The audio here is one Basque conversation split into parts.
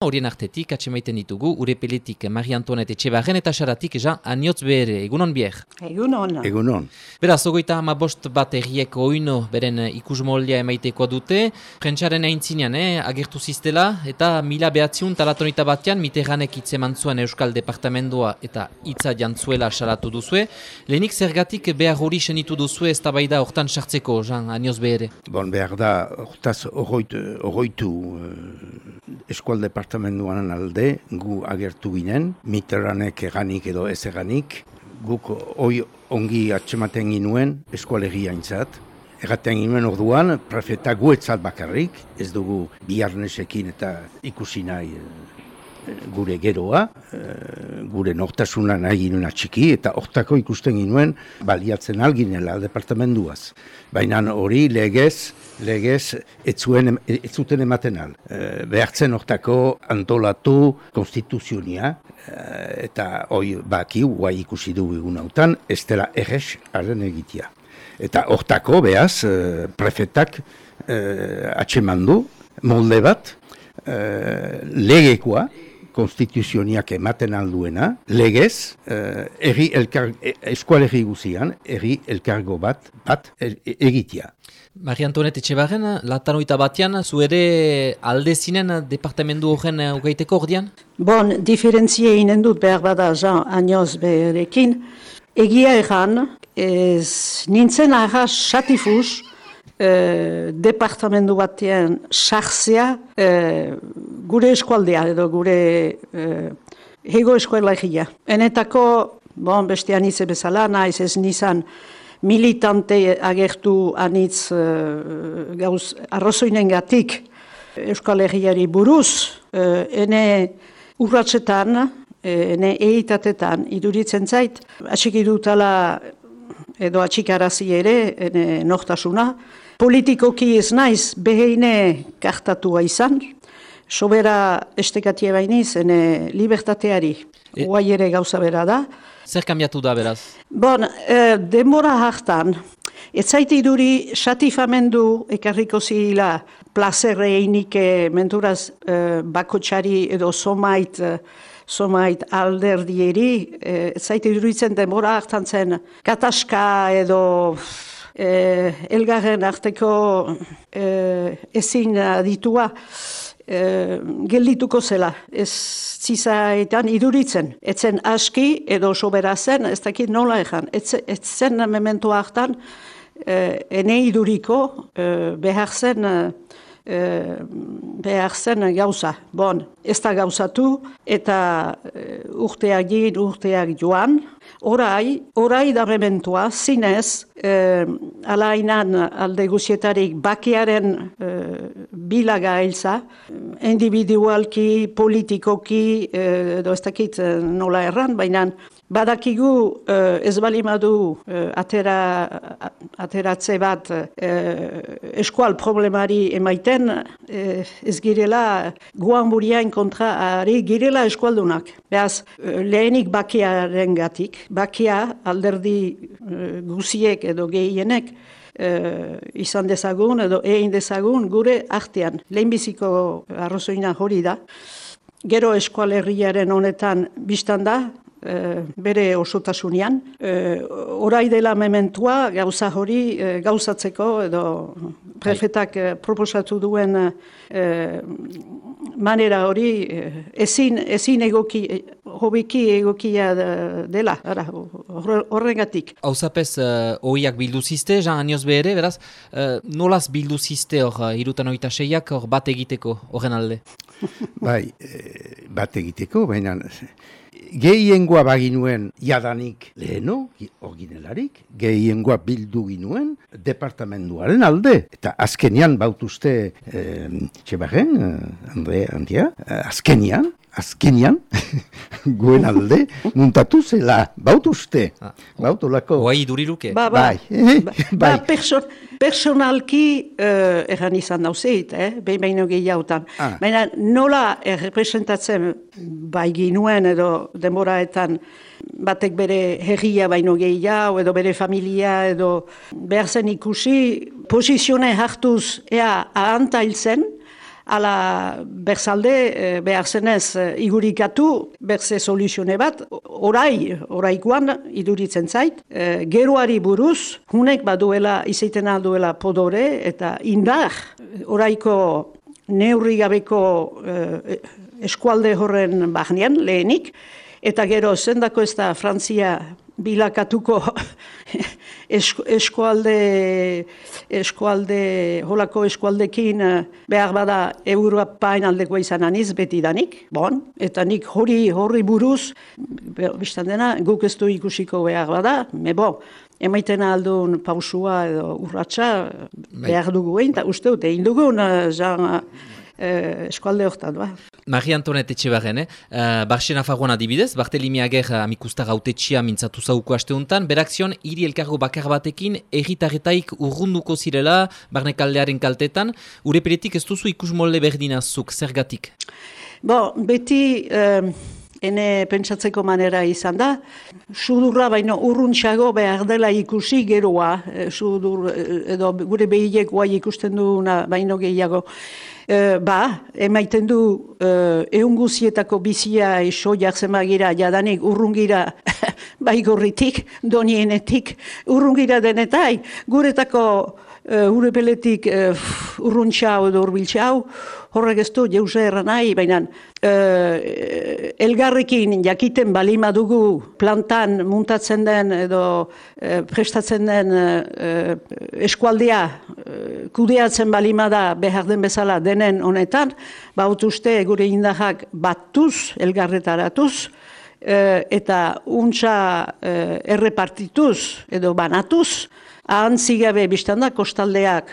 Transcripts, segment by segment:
Horien artetik, atxemaiten ditugu, urepeletik Marie Antoinette Etxebarren eta Xaratik Jean Agnotz Behere. Egunon bier? Egunon. Egunon. Beraz, ogoita ama bost bat erriek oino beren ikus moldia emaitekoa dute. Prentsaren aintzinean, eh, agertu ziztela, eta mila behatziun talatonita batean, Mitterranek itzeman zuen Euskal Departamendua eta hitza jantzuela salatu duzue. Lehenik zergatik behar hori senitu duzue ez da hortan sartzeko, Jean Agnotz Behere? Bon, behar da, hortaz, horroitu uh, Eskual Departamentua departamentuan alde gu agertu ginen, Mitterranek eganik edo ez eganik, guk hoi ongi atxematen ginuen eskualegia intzat. Egaten ginuen orduan, prefeta guetzat bakarrik, ez dugu biharnesekin eta ikusi nahi eh, gure geroa, eh, gure nortasuna nahi ginuen atxiki, eta hortako ikusten ginuen baliatzen alginela departamentuaz. Baina hori legez, legez ez, zuen, ez zuten ematen al. E, behartzen hortako antolatu konstituzionia e, eta hoi baki guai ikusi dugu egun hautan, ez dela errez haren egitea. Eta hortako behaz e, prefetak e, atxemandu molde bat e, legekoa, konstituzioniak ematen alduena, legez, eh, erri elkar, e, eskualerri guzian, erri elkargo bat, bat er, egitea. Maria Antoinette Etxebarren, latanoita batean, zu ere alde zinen departamendu horren ugaiteko ordean? Bon, diferentzia inen dut behar bada Jean Agnos berekin. Egia erran, ez nintzen ahas satifus, e, departamendu batean sartzea e, gure eskualdea edo gure e, hego eskuela egia. Enetako, bon, beste anitze bezala, naiz ez nizan militante agertu anitz e, gauz arrozoinen gatik Euskal Herriari buruz, e, ene urratsetan, ene eitatetan iduritzen zait, atxik idutala edo atxikarazi ere, ene nortasuna, politikoki ez naiz beheine kartatua izan, sobera estekatie bainiz, ene libertateari, e... ere gauza bera da. Zer kambiatu da beraz? Bon, e, denbora hartan, ez zaite iduri satifamendu ekarriko zila plazerre einike menturaz e, bakotxari edo somait, e, somait alderdieri, e, ez zaite iduritzen denbora hartan zen kataska edo eh, elgarren arteko eh, ezin ditua eh, geldituko zela. Ez zizaetan iduritzen. Etzen aski edo sobera zen, ez dakit nola ezan. Ez zen memento hartan eh, ene iduriko eh, behar zen... Eh, behar zen gauza. Bon, ez da gauzatu eta urteak gin, urteak joan, Orai, orai da mementua, zinez, eh, alainan alde guzietarik bakiaren eh, bilaga elza, individualki, politikoki, eh, edo ez dakit nola erran, baina badakigu eh, ez balimadu eh, atera, ateratze bat eh, eskual problemari emaiten, ez girela guan buriain kontra ari girela eskualdunak. Beaz, eh, lehenik bakiaren gatik, bakia alderdi guziek edo gehienek uh, izan dezagun edo egin dezagun gure artean. Lehenbiziko arrozoina hori da. Gero eskualerriaren honetan biztan da, uh, bere osotasunean. Uh, orai dela mementua gauza hori uh, gauzatzeko edo prefetak uh, proposatu duen manera hori ezin, ezin egoki, hobiki egokia dela, horregatik. Hau zapez, uh, oiak bildu ziste, Jean Anioz behere, beraz, uh, nolaz bildu ziste hor, irutan oita seiak, hor bat egiteko, horren alde? bai, e, bat egiteko, baina gehiengoa baginuen jadanik leheno, originelarik, gehiengoa bildu ginuen departamentuaren alde. Eta azkenian bautuzte eh, txebarren, eh, Andre, Antia, eh, azkenian, azkenian, guen alde, muntatu zela, bautuzte, ah. bautolako. Guai duriruke. Ba, ba, bai, ba, bai. Ba, personalki uh, erran izan dauzeit, eh? behin behin gehiagotan. Ah. Baina nola errepresentatzen bai ginuen edo denboraetan batek bere herria baino gehiago edo bere familia edo behar zen ikusi, posizione hartuz ea ahantailtzen, ala berzalde e, behar zenez e, igurikatu berze soluzione bat, orai, oraikoan iduritzen zait, e, geroari buruz, hunek baduela, izaitena duela podore eta indar, oraiko neurri gabeko e, eskualde horren bahnean, lehenik, eta gero zendako ez da Frantzia bilakatuko eskualde, eskualde, holako eskualdekin eh, behar bada Europain aldeko izan aniz beti danik, bon, eta nik hori horri buruz, biztan dena, guk ez du ikusiko behar bada, me bo, emaiten aldun pausua edo urratxa bai. behar dugu egin, eta uste dute, indugun, uh, eh, eskualde horretan, ba. Maria Antonet etxe barren, eh? Uh, Barxen afagoan adibidez, Bartelimi Ager uh, amikusta gautetxia mintzatu zauko asteuntan, berakzion, hiri elkargo bakar batekin, erritarretaik urrunduko zirela, barnekaldearen kaltetan, ure peretik ez duzu ikus molde berdinazuk, zergatik? Bo, beti... Uh... Hene pentsatzeko manera izan da, sudurra baino urruntxago behar dela ikusi geroa, eh, sudur, edo gure behilek guai ikusten duena baino gehiago. Eh, ba, emaiten du uh, eun guzietako bizia iso jartzen bagira jadanik urrungira baigorritik, donienetik, urrungira denetai, guretako uh, urepeletik uh, urruntxau edo urbiltxau, horrek ez du jauze erra nahi, baina uh, elgarrekin jakiten balima dugu plantan muntatzen den edo uh, prestatzen den eskualdea uh, kudeatzen balima da behar den bezala denen honetan, baut uste gure indahak batuz, elgarretaratuz, eta untsa errepartituz edo banatuz, ahantzi gabe biztan kostaldeak.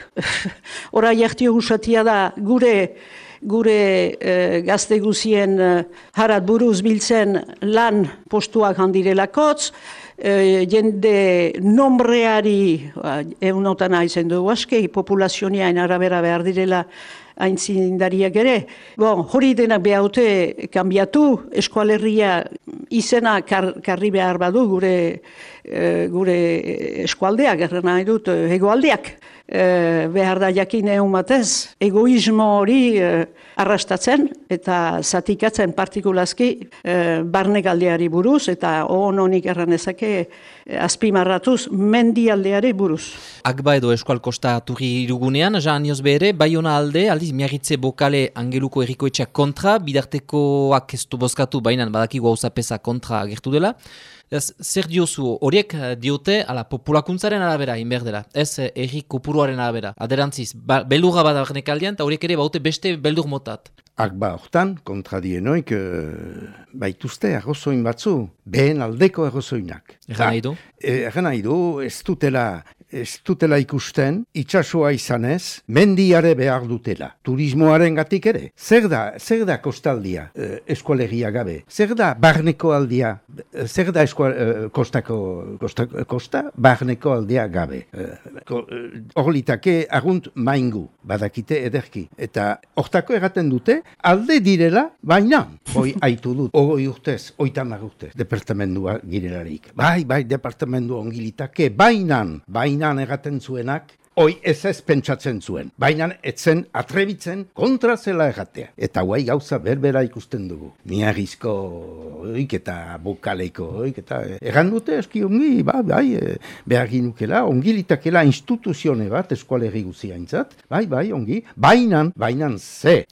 Hora jartio gusatia da gure gure e, gazte guzien e, harat buruz biltzen lan postuak handirelakotz, e, jende nombreari, ba, egunotan haizen dugu aske, populazioniain arabera behar direla aintzindariak ere. Bon, hori denak behaute kanbiatu, eskualerria izena kar, karri behar badu gure, e, gure eskualdeak, erren nahi dut, egoaldeak. E, behar da jakin egun batez, egoismo hori e, arrastatzen eta zatikatzen partikulazki e, barne galdeari buruz eta on honik erranezake e, azpimarratuz mendialdeari buruz. Akba edo eskual kosta turri irugunean, Jean Nioz bere, bai hona alde, aldiz miagitze bokale angeluko erikoetxeak kontra, bidartekoak ez du bozkatu, bainan badakigu hau kontra agertu dela. Ez, zer diozu, horiek eh, diote, ala, populakuntzaren arabera, inber dela, ez eh, erri kopuruaren arabera, aderantziz, ba, beldurra bada aldean, eta horiek ere baute beste beldur motat. Akba hortan, kontradienoik, uh, baituzte arrozoin batzu, behen aldeko arrozoinak. Egan nahi du? Egan nahi du, ez dutela ez dutela ikusten, itxasua izanez, mendiare behar dutela. Turismoaren gatik ere. Zer da, zer da kostaldia eh, eskualegia gabe? Zer da barneko aldia? Zer da eskual, eh, kostako, kosta, kosta, barneko aldia gabe? Horlitake eh, argunt maingu, badakite ederki. Eta hortako erraten dute, alde direla, baina, hoi aitu dut, ogoi urtez, oitamar urtez, departamendua girelarik. Bai, bai, departamendu ongilitake, bainan, bainan, bainan egaten zuenak, Hoi ez ez pentsatzen zuen, baina etzen atrebitzen kontra zela egatea. Eta guai gauza berbera ikusten dugu. Miagizko oik eta bukaleiko oik eta egan dute eski ongi, ba, bai, e, behar ginukela, ongi litakela instituzione bat eskualerri guziaintzat, bai, bai, ongi, bainan, bainan ze.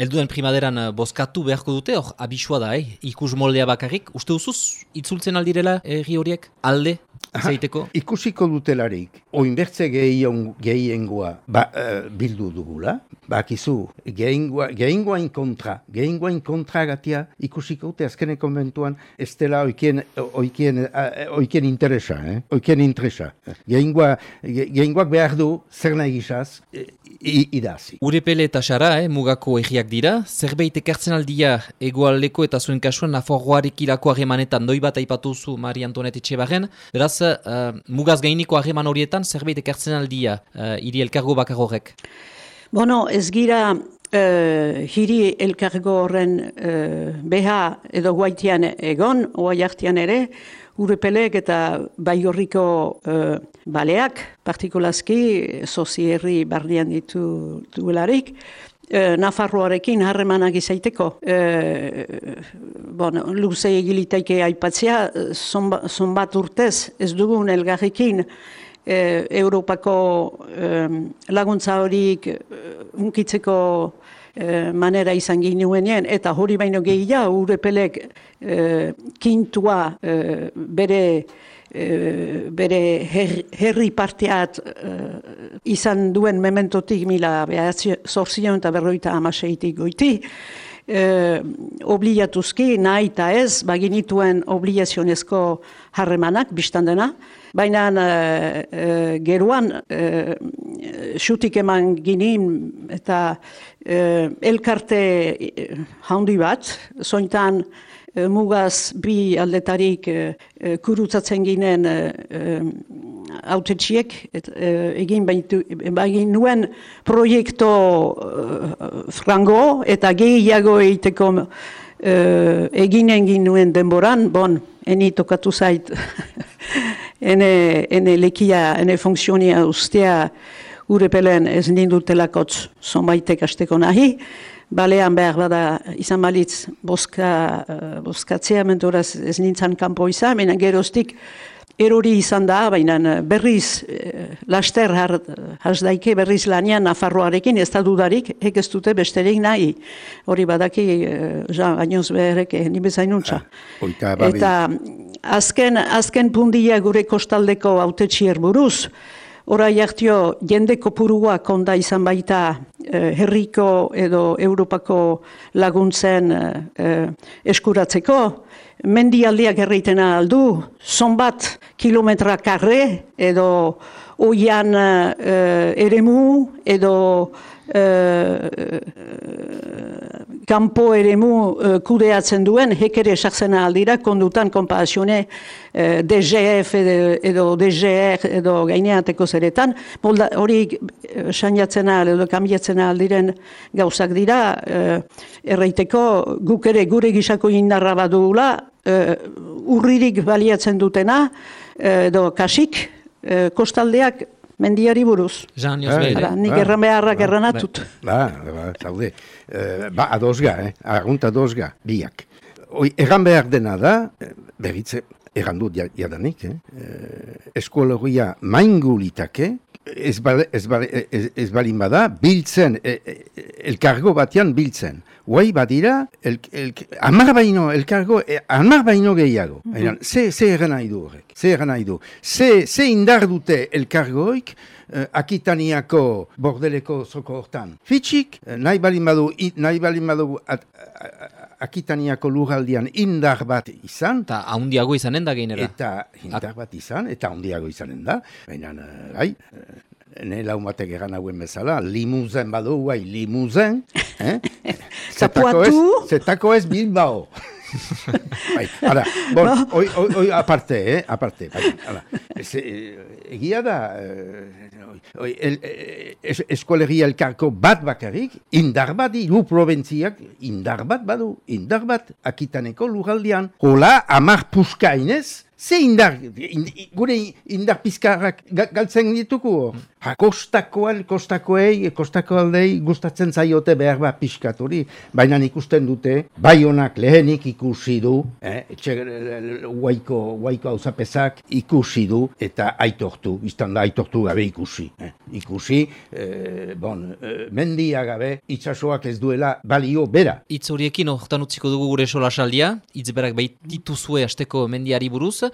Elduen primaderan eh, bozkatu beharko dute, hor, abisua da, eh? ikus moldea bakarrik, uste duzuz, itzultzen aldirela erri horiek, alde, zeiteko? Ikusiko dutelarik, oinbertze gehiengoa ba, uh, bildu dugula, bakizu, gehiengoain kontra, gehiengoain kontra gatia ikusiko dute azkene konventuan, ez dela oiken, oiken, oiken interesa, eh? oiken interesa. Gehiengoak behar du, zer nahi gizaz, idazi. Urepele eta xara, eh, mugako egiak dira, zerbait ekartzen aldia egoaldeko eta zuen kasuan naforroarek irako harremanetan doi bat aipatuzu Mari Antonet Etxebarren, beraz, uh, mugaz gainiko harreman horietan zerbait ekartzen aldia uh, iri elkargo bakar horrek? Bueno, ez gira uh, hiri elkargo horren uh, beha edo guaitian egon, oa jartian ere, Urepelek eta baiorriko uh, baleak, partikulazki, sozierri bardian ditu duelarik, e, Nafarroarekin harremanak izaiteko. E, bon, luze egilitaike aipatzea, zonbat urtez ez dugun elgarrekin e, Europako e, laguntza horik unkitzeko e, manera izan ginuenien, eta hori baino gehiago urepelek e, kintua e, bere e, bere herri parteat izan duen mementotik mila zorzion eta berroita amaseitik goiti, e, obligatuzki nahi eta ez, baginituen obligazionezko harremanak, biztan dena, baina e, geruan e, xutik eman ginin eta e, elkarte handi bat, zointan mugaz bi aldetarik e, kurutzatzen ginen e, autetxiek, egin bain nuen proiektu frango eta gehiago egiteko egin egin nuen denboran, bon, eni tokatu zait, ene, ene lekia, ene funtzionia ustea urepelen ez nindutelakotz zonbaitek asteko nahi, balean behar bada izan balitz boska, uh, boskatzea mentoraz ez nintzen kanpo izan, mena geroztik erori izan da, baina berriz uh, laster har, daike berriz lanian Nafarroarekin ez da dudarik, ek ez dute besterik nahi. Hori badaki, uh, ja, bainoz beherek, ni bezain Eta azken, azken pundia gure kostaldeko autetxier buruz, Hora jartio, jende kopurua konda izan baita eh, herriko edo Europako laguntzen eh, eskuratzeko, mendialdiak erreiten aldu, zonbat kilometra karre edo oian eh, eremu edo eh, kanpo eremu uh, kudeatzen duen, hekere sartzen aldira, kondutan kompazione uh, DGF edo, edo DGR edo gaineateko zeretan, hori uh, sainatzen edo kambiatzen aldiren gauzak dira, uh, erraiteko guk ere gure gisako indarra badugula, uh, urririk baliatzen dutena, edo kasik, uh, kostaldeak mendiari buruz. Jean, eh? Nik ah, erran beharrak ah, erranatut. Ba, ba, zaude. Uh, ba, adosga, eh? Agunt adosga, biak. Oi, erran behar dena da, eh, berritze, erran dut jadanik, eh? Uh, eskuologia maingulitake, ez, bale, ez, bale, ez, ez balin bada, biltzen, e, e, elkargo batean biltzen. Guai badira, el, el, amar baino, elkargo, e, amar baino gehiago. Mm -hmm. Ze, ze eran nahi du horrek, ze eran nahi du. Ze, ze indar dute elkargoik, uh, akitaniako bordeleko zoko hortan. Fitxik, uh, nahi balin badu, nahi balin badu at, akitaniako lurraldian indar bat izan. Eta haundiago izanen da gainera. Eta indar bat izan, eta haundiago izanen da. Baina, uh, bai, ne laumatek egan hauen bezala, limuzen badu, bai, limuzen. Eh? Zapuatu? Zetako ez bilbao. bai, ara, bon, no. oi, oi, oi, aparte, eh, aparte, bai, ara. Eh, egia da, eh, el, eh, es, eskolegia elkarko bat bakarrik, indar bat, iru proventziak, indar bat badu, indar bat, akitaneko lugaldian, hola, amar puskainez, Ze indar, gure indar pizkarrak galtzen dituko? Ha, kostakoan, kostakoei, kostako aldei gustatzen zaiote behar bat pizkaturi, baina ikusten dute, bai honak lehenik ikusi du, eh, etxe guaiko, guaiko hauzapezak ikusi du, eta aitortu, iztan da aitortu gabe ikusi. Eh. Ikusi, eh, bon, eh, mendia gabe, itxasoak ez duela balio bera. Itz horiekin, hortan utziko dugu gure sola saldia, itz berak dituzue asteko mendiari buruz,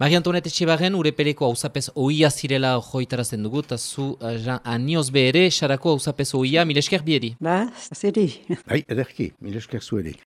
Mari Antonet Etxebarren, urepeleko hausapez oia zirela joitarazten dugu, eta zu uh, anioz behere, xarako hausapez oia, milesker bieri. Ba, zeri. Bai, ederki, milesker zueri.